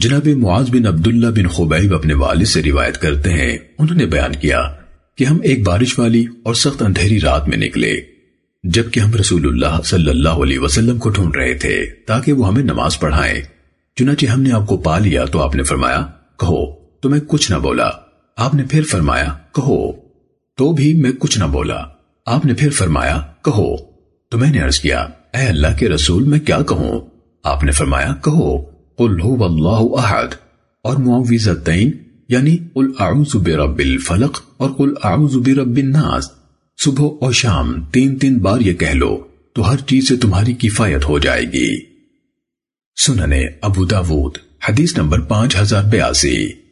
جناب معاذ بن عبداللہ بن خبیب اپنے والد سے روایت کرتے ہیں۔ انہوں نے بیان کیا کہ ہم ایک بارش والی اور سخت اندھیری رات میں نکلے، جبکہ ہم رسول اللہ صلی اللہ علیہ وسلم کو ڈھونڈ رہے تھے تاکہ وہ ہمیں نماز پڑھائیں۔ چنانچہ ہم نے آپ کو پا لیا تو آپ نے فرمایا، کہو، تو میں کچھ نہ بولا۔ آپ نے پھر فرمایا، کہو، تو بھی میں کچھ نہ بولا۔ آپ نے پھر فرمایا، کہو، تو میں نے عرض کیا، اے اللہ کے رسول، میں کیا کہوں؟ آپ نے فرمایا، کہو قل هو اللہ احد اور معوذتین یعنی قل اعوذ برب الفلق اور قل اعوذ برب الناس. صبح اور شام تین تین بار یہ کہہ لو، تو ہر چیز سے تمہاری کفایت ہو جائے گی. سننے ابو داود، حدیث نمبر پانچ ہزار بیاسی.